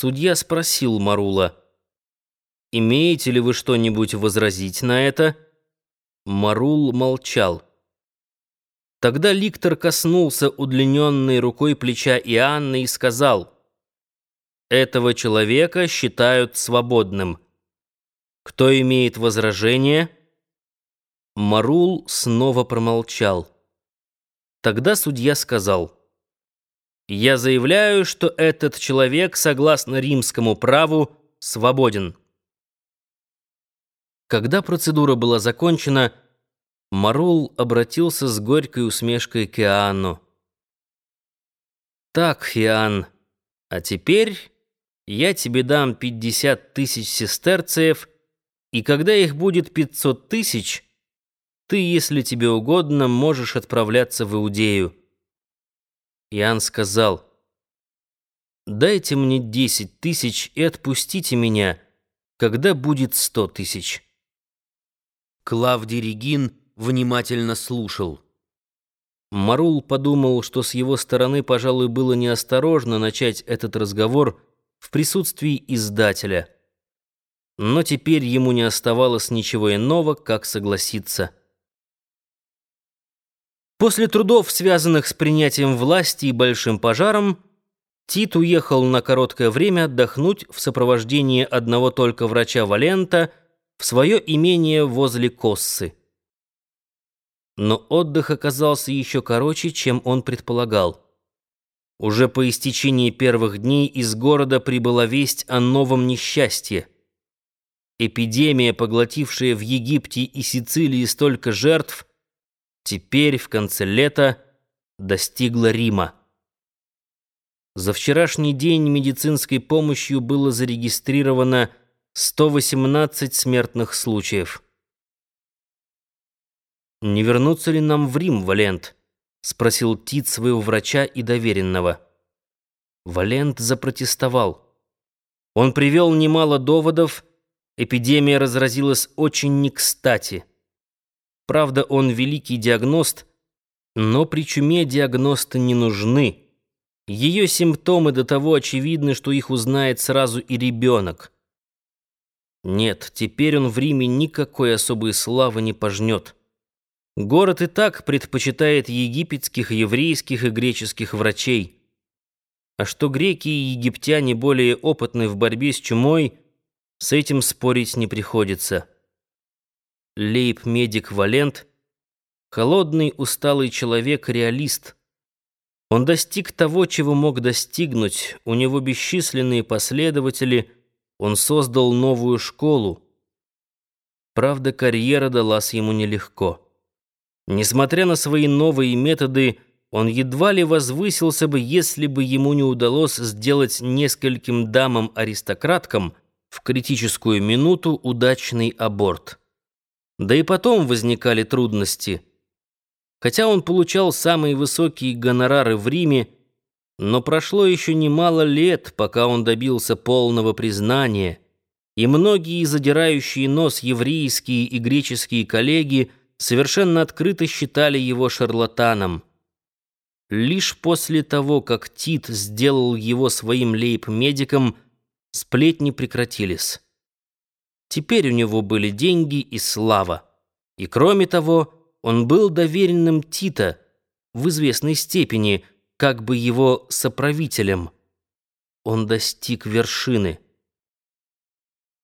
Судья спросил Марула, «Имеете ли вы что-нибудь возразить на это?» Марул молчал. Тогда Ликтор коснулся удлиненной рукой плеча Иоанна и сказал, «Этого человека считают свободным. Кто имеет возражение?» Марул снова промолчал. Тогда судья сказал, «Я заявляю, что этот человек, согласно римскому праву, свободен». Когда процедура была закончена, Марул обратился с горькой усмешкой к Иоанну. «Так, Хиан, а теперь я тебе дам пятьдесят тысяч сестерцев, и когда их будет пятьсот тысяч, ты, если тебе угодно, можешь отправляться в Иудею». Иоанн сказал, «Дайте мне десять тысяч и отпустите меня, когда будет сто тысяч». Клавдий Регин внимательно слушал. Марул подумал, что с его стороны, пожалуй, было неосторожно начать этот разговор в присутствии издателя. Но теперь ему не оставалось ничего иного, как согласиться. После трудов, связанных с принятием власти и большим пожаром, Тит уехал на короткое время отдохнуть в сопровождении одного только врача Валента в свое имение возле Коссы. Но отдых оказался еще короче, чем он предполагал. Уже по истечении первых дней из города прибыла весть о новом несчастье. Эпидемия, поглотившая в Египте и Сицилии столько жертв, теперь, в конце лета, достигла Рима. За вчерашний день медицинской помощью было зарегистрировано 118 смертных случаев. «Не вернуться ли нам в Рим, Валент?» — спросил Тит своего врача и доверенного. Валент запротестовал. Он привел немало доводов, эпидемия разразилась очень не кстати. Правда, он великий диагност, но при чуме диагносты не нужны. Ее симптомы до того очевидны, что их узнает сразу и ребенок. Нет, теперь он в Риме никакой особой славы не пожнет. Город и так предпочитает египетских, еврейских и греческих врачей. А что греки и египтяне более опытны в борьбе с чумой, с этим спорить не приходится. Лейб-медик Валент — холодный, усталый человек-реалист. Он достиг того, чего мог достигнуть, у него бесчисленные последователи, он создал новую школу. Правда, карьера далась ему нелегко. Несмотря на свои новые методы, он едва ли возвысился бы, если бы ему не удалось сделать нескольким дамам-аристократкам в критическую минуту удачный аборт. Да и потом возникали трудности. Хотя он получал самые высокие гонорары в Риме, но прошло еще немало лет, пока он добился полного признания, и многие задирающие нос еврейские и греческие коллеги – совершенно открыто считали его шарлатаном. Лишь после того, как Тит сделал его своим лейб-медиком, сплетни прекратились. Теперь у него были деньги и слава. И кроме того, он был доверенным Тита, в известной степени, как бы его соправителем. Он достиг вершины.